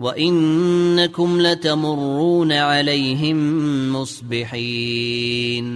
وانكم لتمرون عليهم مصبحين